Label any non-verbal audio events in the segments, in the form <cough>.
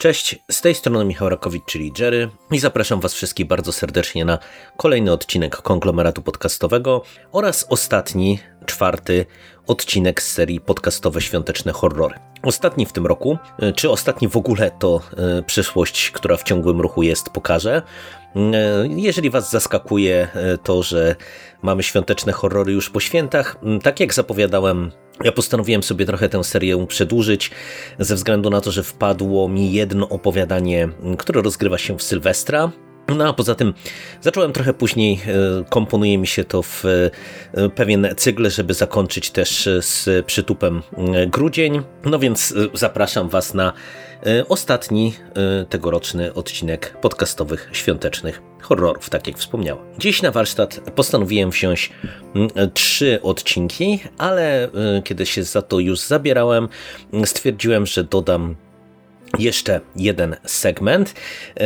Cześć, z tej strony Michał Rakowicz, czyli Jerry i zapraszam Was wszystkich bardzo serdecznie na kolejny odcinek konglomeratu podcastowego oraz ostatni, czwarty odcinek z serii podcastowe świąteczne horrory. Ostatni w tym roku, czy ostatni w ogóle to e, przyszłość, która w ciągłym ruchu jest, pokaże. E, jeżeli Was zaskakuje e, to, że mamy świąteczne horrory już po świętach, tak jak zapowiadałem ja postanowiłem sobie trochę tę serię przedłużyć, ze względu na to, że wpadło mi jedno opowiadanie, które rozgrywa się w Sylwestra. No a poza tym zacząłem trochę później, e, komponuje mi się to w e, pewien cykl, żeby zakończyć też z przytupem e, grudzień. No więc zapraszam Was na ostatni tegoroczny odcinek podcastowych świątecznych horrorów, tak jak wspomniałem. Dziś na warsztat postanowiłem wziąć trzy odcinki, ale kiedy się za to już zabierałem, stwierdziłem, że dodam jeszcze jeden segment,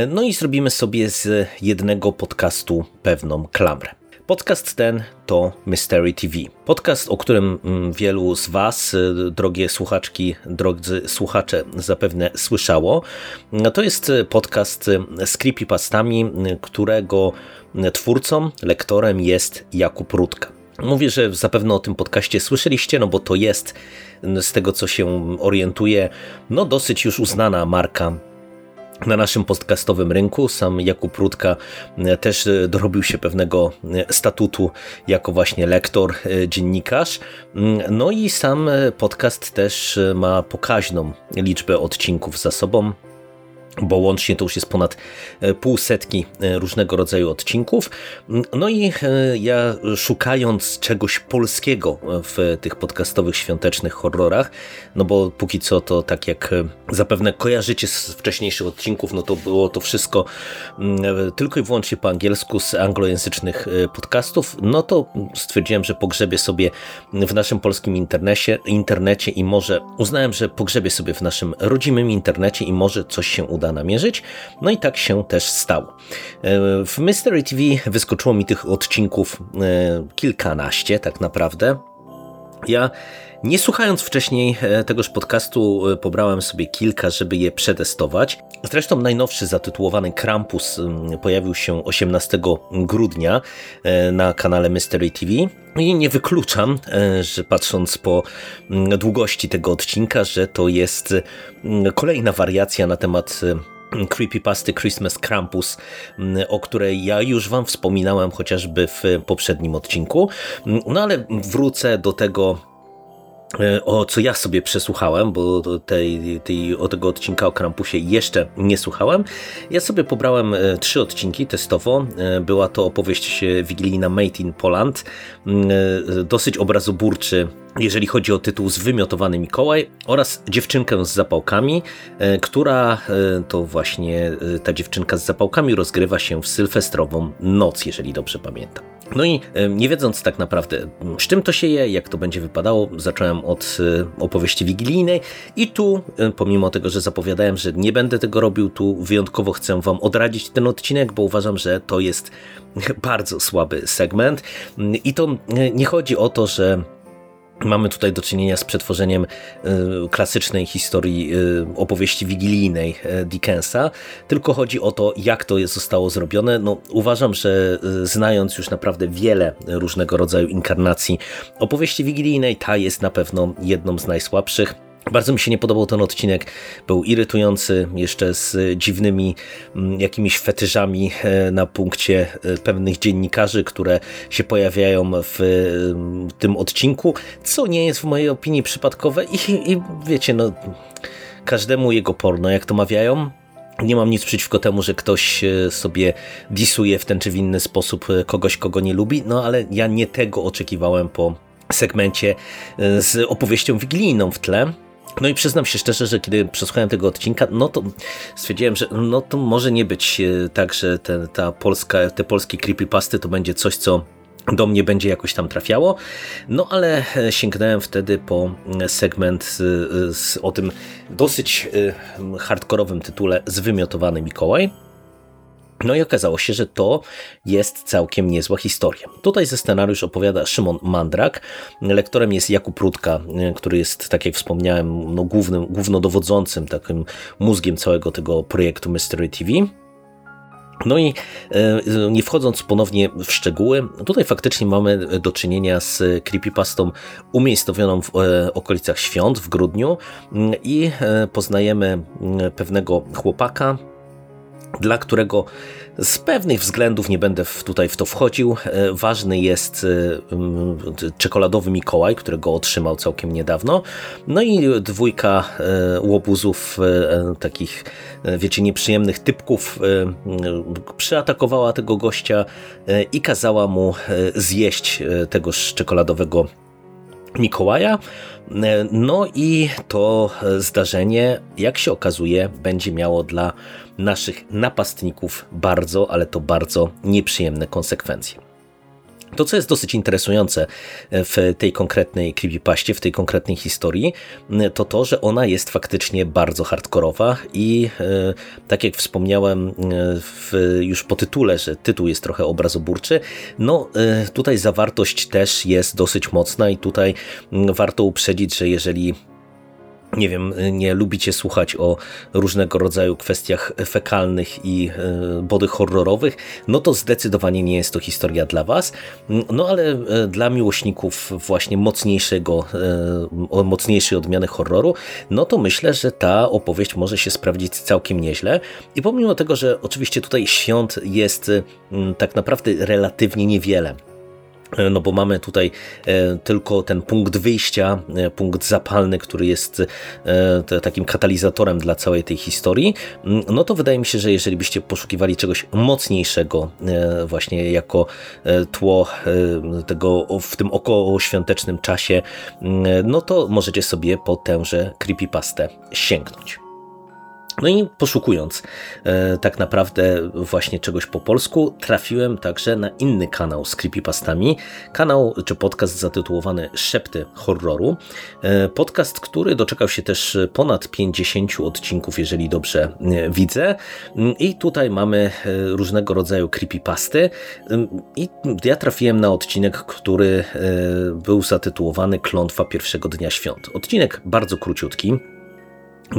no i zrobimy sobie z jednego podcastu pewną klamrę. Podcast ten to Mystery TV. Podcast, o którym mm, wielu z Was, y, drogie słuchaczki, drodzy słuchacze, zapewne słyszało. To jest podcast z creepypastami, którego twórcą, lektorem jest Jakub Rudka. Mówię, że zapewne o tym podcaście słyszeliście, no bo to jest z tego co się orientuję, no dosyć już uznana marka na naszym podcastowym rynku. Sam Jakub Rutka e, też e, dorobił się pewnego e, statutu jako właśnie lektor, dziennikarz. Mm, no i sam podcast też ma pokaźną liczbę odcinków za sobą bo łącznie to już jest ponad e, pół setki e, różnego rodzaju odcinków. No i e, ja szukając czegoś polskiego w tych podcastowych świątecznych horrorach, no bo póki co to tak jak zapewne kojarzycie z wcześniejszych odcinków, no to było to wszystko tylko i wyłącznie po angielsku z anglojęzycznych podcastów, no to stwierdziłem, że pogrzebię sobie w naszym polskim internecie, internecie i może uznałem, że pogrzebię sobie w naszym rodzimym internecie i może coś się uda uda namierzyć. No i tak się też stało. E, w Mystery TV wyskoczyło mi tych odcinków e, kilkanaście tak naprawdę. Ja nie słuchając wcześniej e, tegoż podcastu, pobrałem sobie kilka, żeby je przetestować. Zresztą najnowszy zatytułowany Krampus pojawił się 18 grudnia na kanale Mystery TV. I nie wykluczam, że patrząc po długości tego odcinka, że to jest kolejna wariacja na temat creepypasty Christmas Krampus, o której ja już wam wspominałem chociażby w poprzednim odcinku. No ale wrócę do tego e, o co ja sobie przesłuchałem, bo tej, tej, o tego odcinka o Krampusie jeszcze nie słuchałem. Ja sobie pobrałem e, trzy odcinki testowo. E, była to opowieść wigilijna Made in Poland. Dosyć obrazoburczy jeżeli chodzi o tytuł Zwymiotowany Mikołaj oraz Dziewczynkę z zapałkami, e, która e, to właśnie e, ta dziewczynka z zapałkami rozgrywa się w sylwestrową noc, jeżeli dobrze pamiętam. No i nie wiedząc tak naprawdę z czym to się je, jak to będzie wypadało, zacząłem od opowieści wigilijnej. I tu, pomimo tego, że zapowiadałem, że nie będę tego robił, tu wyjątkowo chcę wam odradzić ten odcinek, bo uważam, że to jest <laughs> bardzo słaby segment. I to nie chodzi o to, że Mamy tutaj do czynienia z przetworzeniem y, klasycznej historii y, opowieści wigilijnej y, Dickensa, tylko chodzi o to, jak to zostało zrobione. No, uważam, że znając już naprawdę wiele różnego rodzaju inkarnacji opowieści wigilijnej, ta jest na pewno jedną z najsłabszych. Bardzo mi się nie podobał ten odcinek, był irytujący, jeszcze z dziwnymi mm, jakimiś fetyżami e, na punkcie e, pewnych dziennikarzy, które się pojawiają w mm, tym odcinku, co nie jest w mojej opinii przypadkowe i, i wiecie, no każdemu jego porno, jak to mawiają, nie mam nic przeciwko temu, że ktoś e, sobie disuje w ten czy w inny sposób kogoś, kogo nie lubi, no ale ja nie tego oczekiwałem po segmencie z opowieścią wigilijną w tle. No i przyznam się szczerze, że kiedy przesłuchałem tego odcinka, no to stwierdziłem, że no to może nie być e, tak, że te, ta polska, te polskie creepypasty to będzie coś, co do mnie będzie jakoś tam trafiało. No ale e, sięgnąłem wtedy po e, segment z, z, o tym dosyć hardkorowym tytule Zwymiotowany Mikołaj. No i okazało się, że to jest całkiem niezła historia. Tutaj ze scenariusz opowiada Szymon Mandrak. Lektorem jest Jakub Rutka, który jest, tak jak wspomniałem, no głównym, głównodowodzącym, takim mózgiem całego tego projektu Mystery TV. No i e, nie wchodząc ponownie w szczegóły, tutaj faktycznie mamy do czynienia z creepypastą umiejscowioną w e, okolicach świąt w grudniu i poznajemy pewnego chłopaka, dla którego z pewnych względów nie będę tutaj w to wchodził. E, ważny jest e, czekoladowy Mikołaj, którego otrzymał całkiem niedawno. No i dwójka e, łobuzów, takich, wiecie, nieprzyjemnych typków, przyatakowała tego gościa i kazała mu zjeść tegoż czekoladowego Mikołaja. No i to zdarzenie, jak się okazuje, będzie miało dla naszych napastników bardzo, ale to bardzo nieprzyjemne konsekwencje. To, co jest dosyć interesujące w tej konkretnej creepypaście, w tej konkretnej historii, to to, że ona jest faktycznie bardzo hardkorowa i e, tak jak wspomniałem e, w, już po tytule, że tytuł jest trochę obrazoburczy, no e, tutaj zawartość też jest dosyć mocna i tutaj warto uprzedzić, że jeżeli nie wiem, nie lubicie słuchać o różnego rodzaju kwestiach fekalnych i e, body horrorowych, no to zdecydowanie nie jest to historia dla Was. No ale e, dla miłośników właśnie mocniejszego, e, mocniejszej odmiany horroru, no to myślę, że ta opowieść może się sprawdzić całkiem nieźle. I pomimo tego, że oczywiście tutaj świąt jest tak naprawdę relatywnie niewiele, no bo mamy tutaj e, tylko ten punkt wyjścia, e, punkt zapalny, który jest takim katalizatorem dla całej tej historii, mm, no to wydaje mi się, że jeżeli byście poszukiwali czegoś mocniejszego właśnie jako tło tego w tym około świątecznym czasie, mm, no to możecie sobie po tęże creepypastę sięgnąć. No i poszukując e, tak naprawdę właśnie czegoś po polsku, trafiłem także na inny kanał z creepypastami. Kanał czy podcast zatytułowany Szepty Horroru. E, podcast, który doczekał się też ponad 50 odcinków, jeżeli dobrze e, widzę. I tutaj mamy e, różnego rodzaju creepypasty. E, I ja trafiłem na odcinek, który e, był zatytułowany Klątwa pierwszego dnia świąt. Odcinek bardzo króciutki.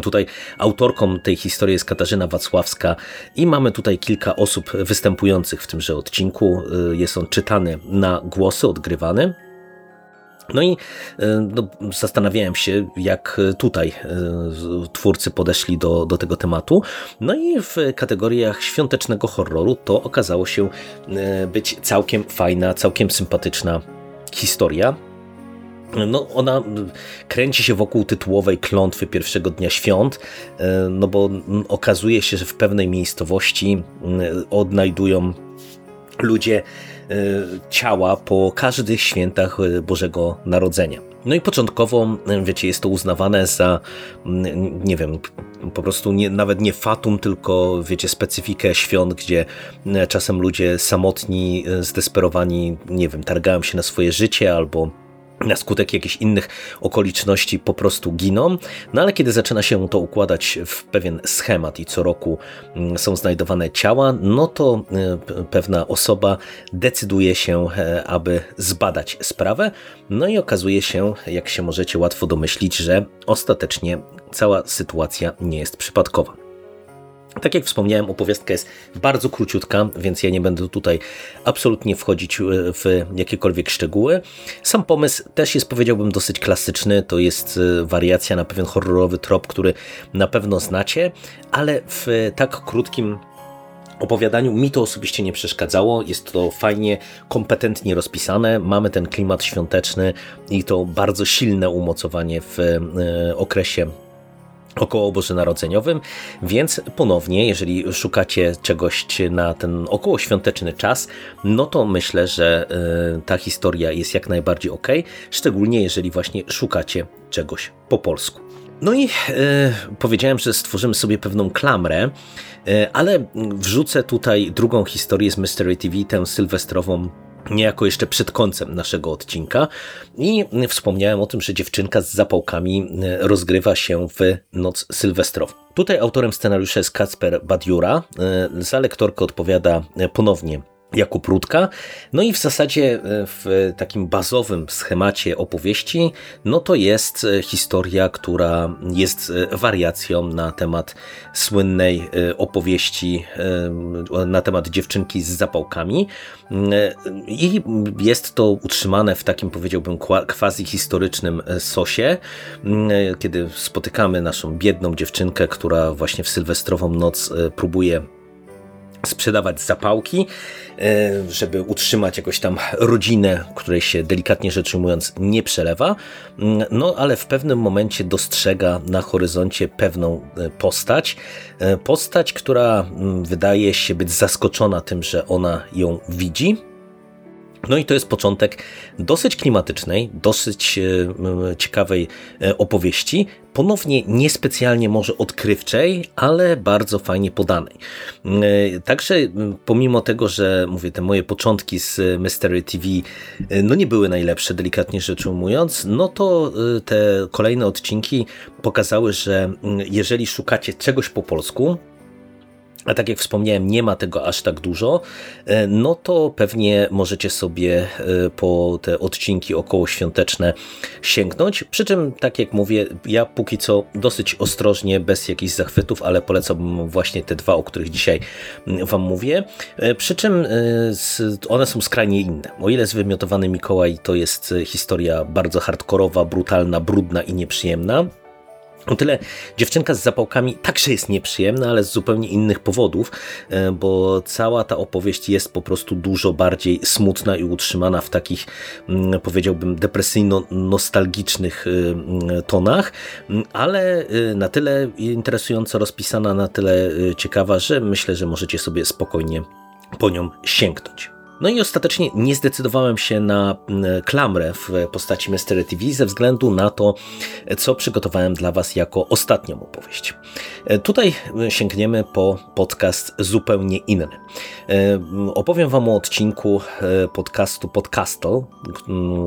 Tutaj autorką tej historii jest Katarzyna Wacławska i mamy tutaj kilka osób występujących w tymże odcinku. Y, jest on czytany na głosy, odgrywany. No i y, no, zastanawiałem się, jak tutaj y, twórcy podeszli do, do tego tematu. No i w kategoriach świątecznego horroru to okazało się być całkiem fajna, całkiem sympatyczna historia no, ona kręci się wokół tytułowej klątwy pierwszego dnia świąt, e, no bo okazuje się, że w pewnej miejscowości odnajdują ludzie e, ciała po każdych świętach e, Bożego Narodzenia. No i początkowo, wiecie, jest to uznawane za, nie wiem, po prostu nie, nawet nie fatum, tylko, wiecie, specyfikę świąt, gdzie czasem ludzie samotni, zdesperowani, nie wiem, targają się na swoje życie albo na skutek jakichś innych okoliczności po prostu giną. No ale kiedy zaczyna się to układać w pewien schemat i co roku mm, są znajdowane ciała, no to e, pewna osoba decyduje się, e, aby zbadać sprawę. No i okazuje się, jak się możecie łatwo domyślić, że ostatecznie cała sytuacja nie jest przypadkowa. Tak jak wspomniałem, opowiastka jest bardzo króciutka, więc ja nie będę tutaj absolutnie wchodzić e, w jakiekolwiek szczegóły. Sam pomysł też jest, powiedziałbym, dosyć klasyczny. To jest e, wariacja na pewien horrorowy trop, który na pewno znacie, ale w tak krótkim opowiadaniu mi to osobiście nie przeszkadzało. Jest to fajnie, kompetentnie rozpisane. Mamy ten klimat świąteczny i to bardzo silne umocowanie w e, okresie około bożonarodzeniowym, więc ponownie, jeżeli szukacie czegoś na ten około świąteczny czas, no to myślę, że y, ta historia jest jak najbardziej ok, szczególnie jeżeli właśnie szukacie czegoś po polsku. No i y, powiedziałem, że stworzymy sobie pewną klamrę, y, ale wrzucę tutaj drugą historię z Mystery TV, tę sylwestrową niejako jeszcze przed końcem naszego odcinka i wspomniałem o tym, że dziewczynka z zapałkami rozgrywa się w noc sylwestrową. Tutaj autorem scenariusza jest Kacper Badiura, za lektorkę odpowiada ponownie Jakub Rutka. No i w zasadzie e, w takim bazowym schemacie opowieści, no to jest e, historia, która jest e, wariacją na temat słynnej opowieści na temat dziewczynki z zapałkami i jest to utrzymane w takim powiedziałbym quasi historycznym sosie, kiedy spotykamy naszą biedną dziewczynkę, która właśnie w sylwestrową noc próbuje sprzedawać zapałki, e, żeby utrzymać jakoś tam rodzinę, której się delikatnie rzecz ujmując nie przelewa, mm, no ale w pewnym momencie dostrzega na horyzoncie pewną e, postać, e, postać, która mm, wydaje się być zaskoczona tym, że ona ją widzi, no i to jest początek dosyć klimatycznej, dosyć e, ciekawej e, opowieści, ponownie niespecjalnie może odkrywczej, ale bardzo fajnie podanej. E, także pomimo tego, że mówię, te moje początki z Mystery TV no nie były najlepsze, delikatnie rzecz ujmując, no to te kolejne odcinki pokazały, że jeżeli szukacie czegoś po polsku, a tak jak wspomniałem, nie ma tego aż tak dużo, e, no to pewnie możecie sobie e, po te odcinki okołoświąteczne sięgnąć. Przy czym, tak jak mówię, ja póki co dosyć ostrożnie, bez jakichś zachwytów, ale polecam właśnie te dwa, o których dzisiaj Wam mówię. E, przy czym one są skrajnie inne. O ile zwymiotowany Mikołaj to jest historia bardzo hardkorowa, brutalna, brudna i nieprzyjemna, o tyle dziewczynka z zapałkami także jest nieprzyjemna, ale z zupełnie innych powodów, e, bo cała ta opowieść jest po prostu dużo bardziej smutna i utrzymana w takich, mm, powiedziałbym, depresyjno-nostalgicznych y, mm, tonach, mm, ale y, na tyle interesująco rozpisana, na tyle y, ciekawa, że myślę, że możecie sobie spokojnie po nią sięgnąć. No i ostatecznie nie zdecydowałem się na klamrę w postaci Mystery TV ze względu na to, co przygotowałem dla Was jako ostatnią opowieść. E, tutaj sięgniemy po podcast zupełnie inny. E, opowiem Wam o odcinku e, podcastu Podcastle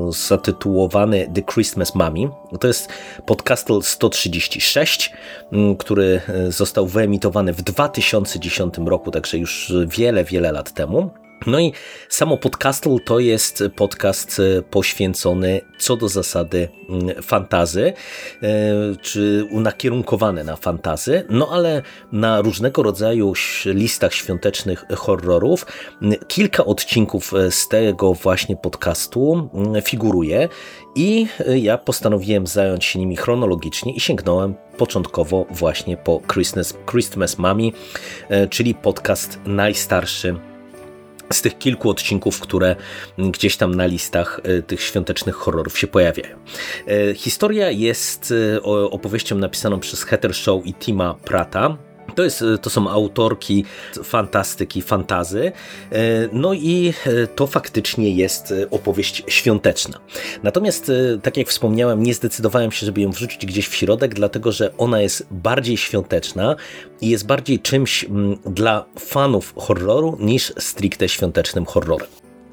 zatytułowany The Christmas Mummy. To jest Podcastle 136, mm, który został wyemitowany w 2010 roku, także już wiele, wiele lat temu. No i samo Podcastle to jest podcast e, poświęcony co do zasady mm, fantazy, e, czy nakierunkowany na fantazy, no ale na różnego rodzaju listach świątecznych horrorów. Kilka odcinków e, z tego właśnie podcastu figuruje i ja postanowiłem zająć się nimi chronologicznie i sięgnąłem początkowo właśnie po Christmas, Christmas Mummy, czyli podcast najstarszy z tych kilku odcinków, które gdzieś tam na listach e, tych świątecznych horrorów się pojawiają. E, historia jest e, opowieścią napisaną przez Heather Show i Tima Prata. To, jest, to są autorki fantastyki, fantazy, no i to faktycznie jest opowieść świąteczna. Natomiast, tak jak wspomniałem, nie zdecydowałem się, żeby ją wrzucić gdzieś w środek, dlatego że ona jest bardziej świąteczna i jest bardziej czymś mm, dla fanów horroru niż stricte świątecznym horrorem.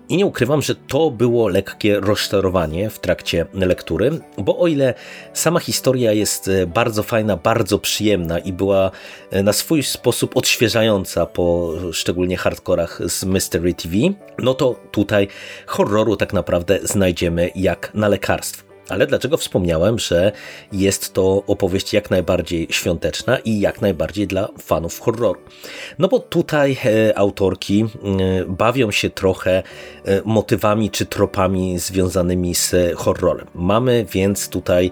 I nie ukrywam, że to było lekkie rozczarowanie w trakcie lektury, bo o ile sama historia jest e, bardzo fajna, bardzo przyjemna i była e, na swój sposób odświeżająca po szczególnie hardkorach z Mystery TV, no to tutaj horroru tak naprawdę znajdziemy jak na lekarstwo. Ale dlaczego wspomniałem, że jest to opowieść jak najbardziej świąteczna i jak najbardziej dla fanów horroru? No bo tutaj e, autorki e, bawią się trochę e, motywami czy tropami związanymi z horrorem. Mamy więc tutaj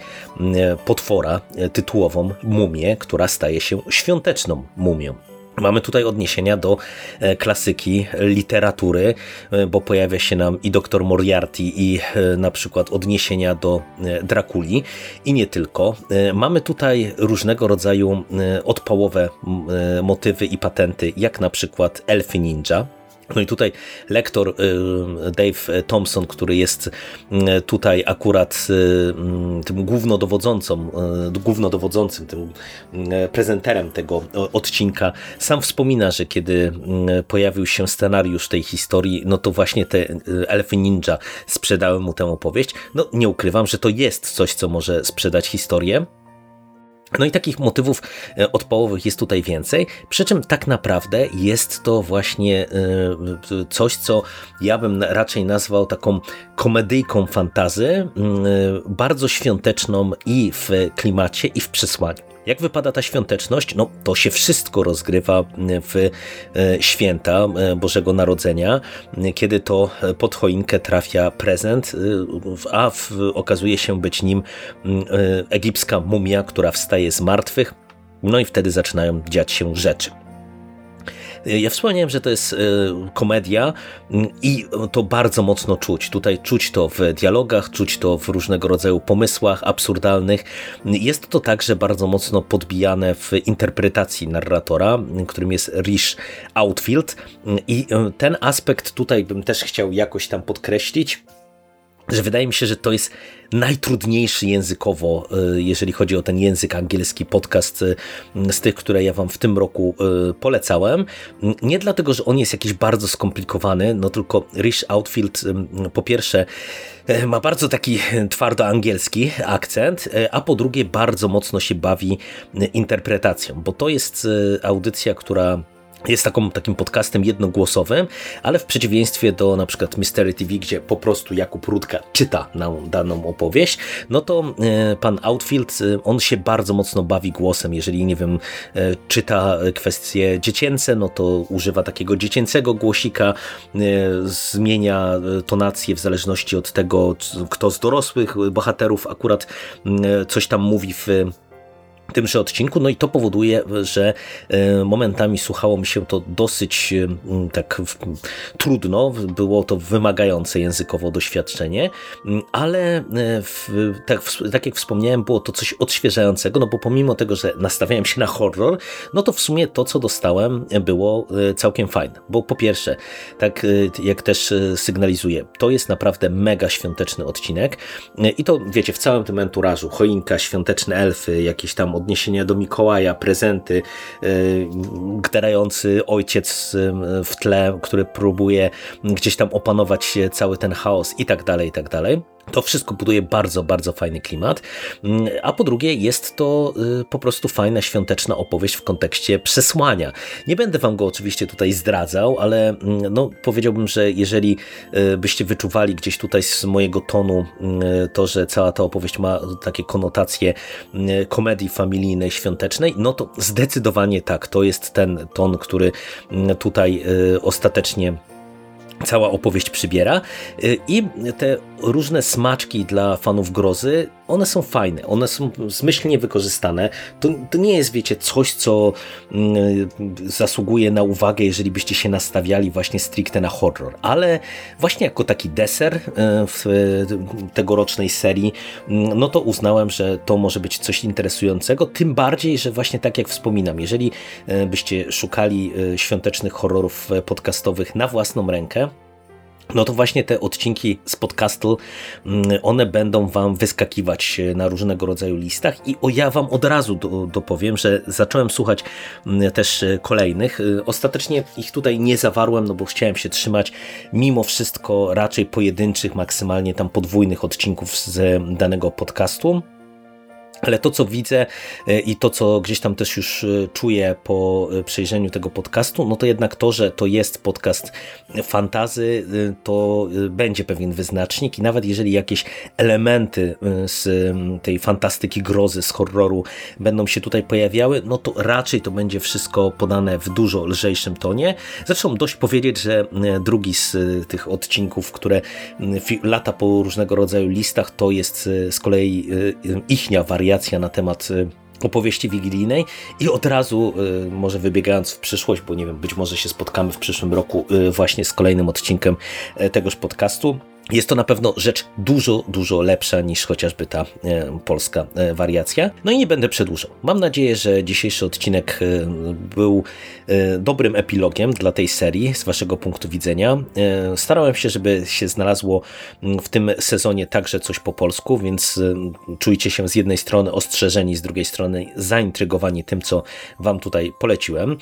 potwora tytułową mumię, która staje się świąteczną mumią. Mamy tutaj odniesienia do e, klasyki literatury, e, bo pojawia się nam i doktor Moriarty i e, na przykład odniesienia do Drakuli i nie tylko. Mamy tutaj różnego rodzaju odpałowe motywy i patenty, jak na przykład elfy ninja, No i tutaj lektor y, Dave Thompson, który jest y, tutaj akurat y, tym głównodowodzącą, głównodowodzącym, tym prezenterem tego odcinka, sam wspomina, że kiedy pojawił się scenariusz tej historii, no to właśnie te elfy ninja sprzedały mu tę opowieść. No nie ukrywam, że to jest coś, co może sprzedać historię. No i takich motywów e, odpołowych jest tutaj więcej, przy czym tak naprawdę jest to właśnie e, coś, co ja bym raczej nazwał taką komedyjką fantazy, e, bardzo świąteczną i w klimacie, i w przesłaniu. Jak wypada ta świąteczność? No to się wszystko rozgrywa w e, święta e, Bożego Narodzenia, kiedy to pod choinkę trafia prezent, e, a w, okazuje się być nim egipska mumia, która wstaje z martwych. No i wtedy zaczynają dziać się rzeczy. Ja wspomniałem, że to jest e, komedia mm, i to bardzo mocno czuć. Tutaj czuć to w dialogach, czuć to w różnego rodzaju pomysłach absurdalnych. Jest to także bardzo mocno podbijane w interpretacji narratora, którym jest Rish Outfield i e, ten aspekt tutaj bym też chciał jakoś tam podkreślić że wydaje mi się, że to jest najtrudniejszy językowo, e, jeżeli chodzi o ten język angielski podcast e, z tych, które ja wam w tym roku e, polecałem. Nie dlatego, że on jest jakiś bardzo skomplikowany, no tylko Rich Outfield po pierwsze ma bardzo taki twardo angielski akcent, a po drugie bardzo mocno się bawi interpretacją, bo to jest audycja, która jest taką, takim podcastem jednogłosowym, ale w przeciwieństwie do na przykład Mystery TV, gdzie po prostu Jakub Rudka czyta nam daną opowieść, no to e, pan Outfield, e, on się bardzo mocno bawi głosem. Jeżeli, nie wiem, e, czyta kwestie dziecięce, no to używa takiego dziecięcego głosika, zmienia tonację w zależności od tego, kto z dorosłych bohaterów akurat coś tam mówi w tymże odcinku, no i to powoduje, że e, momentami słuchało mi się to dosyć e, tak trudno, było to wymagające językowo doświadczenie, ale e, w, tak, tak, jak wspomniałem, było to coś odświeżającego, no bo pomimo tego, że nastawiałem się na horror, no to w sumie to, co dostałem, było całkiem fajne, bo po pierwsze, tak jak też sygnalizuję, to jest naprawdę mega świąteczny odcinek. I to, wiecie, w całym tym enturażu, choinka, świąteczne elfy, jakieś tam odniesienia do Mikołaja, prezenty, e, gderający ojciec w tle, który próbuje gdzieś tam opanować cały ten chaos i tak dalej, i tak dalej. To wszystko buduje bardzo, bardzo fajny klimat. Mm, a po drugie, jest to y, po prostu fajna świąteczna opowieść w kontekście przesłania. Nie będę wam go oczywiście tutaj zdradzał, ale mm, no, powiedziałbym, że jeżeli y, byście wyczuwali gdzieś tutaj z mojego tonu y, to, że cała ta opowieść ma takie konotacje komedii familijnej, świątecznej, no to zdecydowanie tak, to jest ten ton, który mm, tutaj ostatecznie cała opowieść przybiera. Y, i te różne smaczki dla fanów grozy, one są fajne, one są zmyślnie wykorzystane. To, to nie jest, wiecie, coś, co mm, zasługuje na uwagę, jeżeli byście się nastawiali właśnie stricte na horror, ale właśnie jako taki deser y, w tegorocznej serii, mm, no to uznałem, że to może być coś interesującego, tym bardziej, że właśnie tak jak wspominam, jeżeli y, byście szukali świątecznych horrorów podcastowych na własną rękę, no to właśnie te odcinki z podcastu, mm, one będą Wam wyskakiwać na różnego rodzaju listach i o ja Wam od razu do, dopowiem, że zacząłem słuchać mm, też kolejnych. Ostatecznie ich tutaj nie zawarłem, no bo chciałem się trzymać mimo wszystko raczej pojedynczych, maksymalnie tam podwójnych odcinków z danego podcastu. Ale to, co widzę e, i to, co gdzieś tam też już e, czuję po e, przejrzeniu tego podcastu, no to jednak to, że to jest podcast fantazy, to będzie pewien wyznacznik i nawet jeżeli jakieś elementy z tej fantastyki grozy, z horroru będą się tutaj pojawiały, no to raczej to będzie wszystko podane w dużo lżejszym tonie. Zresztą dość powiedzieć, że drugi z tych odcinków, które lata po różnego rodzaju listach, to jest z kolei ichnia wariacja wariacja na temat y, opowieści wigilijnej i od razu, y, może wybiegając w przyszłość, bo nie wiem, być może się spotkamy w przyszłym roku y, właśnie z kolejnym odcinkiem tegoż podcastu, Jest to na pewno rzecz dużo, dużo lepsza niż chociażby ta e, polska e, wariacja. No i nie będę przedłużał. Mam nadzieję, że dzisiejszy odcinek e, był dobrym epilogiem dla tej serii z Waszego punktu widzenia. Starałem się, żeby się znalazło m, w tym sezonie także coś po polsku, więc czujcie się z jednej strony ostrzeżeni, z drugiej strony zaintrygowani tym, co Wam tutaj poleciłem.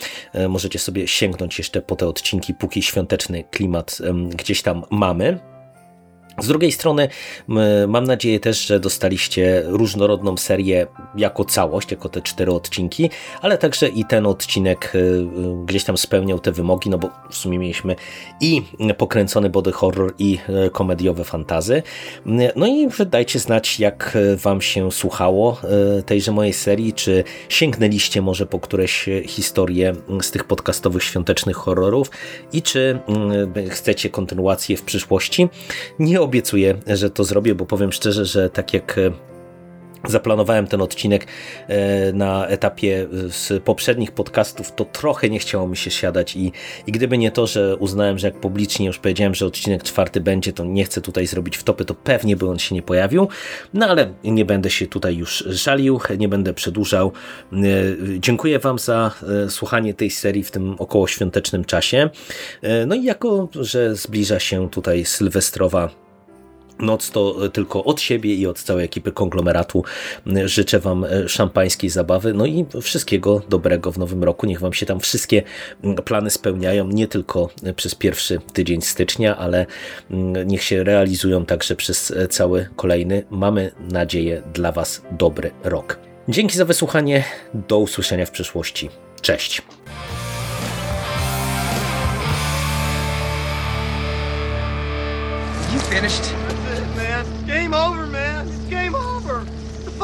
Możecie sobie sięgnąć jeszcze po te odcinki, póki świąteczny klimat gdzieś tam mamy. Z drugiej strony mam nadzieję też, że dostaliście różnorodną serię jako całość, jako te cztery odcinki, ale także i ten odcinek y, y, gdzieś tam spełniał te wymogi, no bo w sumie mieliśmy i pokręcony body horror i y, komediowe fantazy. No i dajcie znać, jak wam się słuchało tejże mojej serii, czy sięgnęliście może po któreś historie z tych podcastowych świątecznych horrorów i czy chcecie kontynuację w przyszłości. Nie obiecuję, że to zrobię, bo powiem szczerze, że tak jak e, zaplanowałem ten odcinek e, na etapie z poprzednich podcastów, to trochę nie chciało mi się siadać i, i gdyby nie to, że uznałem, że jak publicznie już powiedziałem, że odcinek czwarty będzie, to nie chcę tutaj zrobić wtopy, to pewnie by on się nie pojawił, no ale nie będę się tutaj już żalił, nie będę przedłużał. E, Dziękuję Wam za e, słuchanie tej serii w tym około świątecznym czasie. E, No i jako, że zbliża się tutaj sylwestrowa noc to tylko od siebie i od całej ekipy konglomeratu życzę Wam szampańskiej zabawy, no i wszystkiego dobrego w nowym roku. Niech Wam się tam wszystkie plany spełniają, nie tylko przez pierwszy tydzień stycznia, ale niech się realizują także przez cały kolejny, mamy nadzieję, dla Was dobry rok. Dzięki za wysłuchanie, do usłyszenia w przyszłości. Cześć! You finished?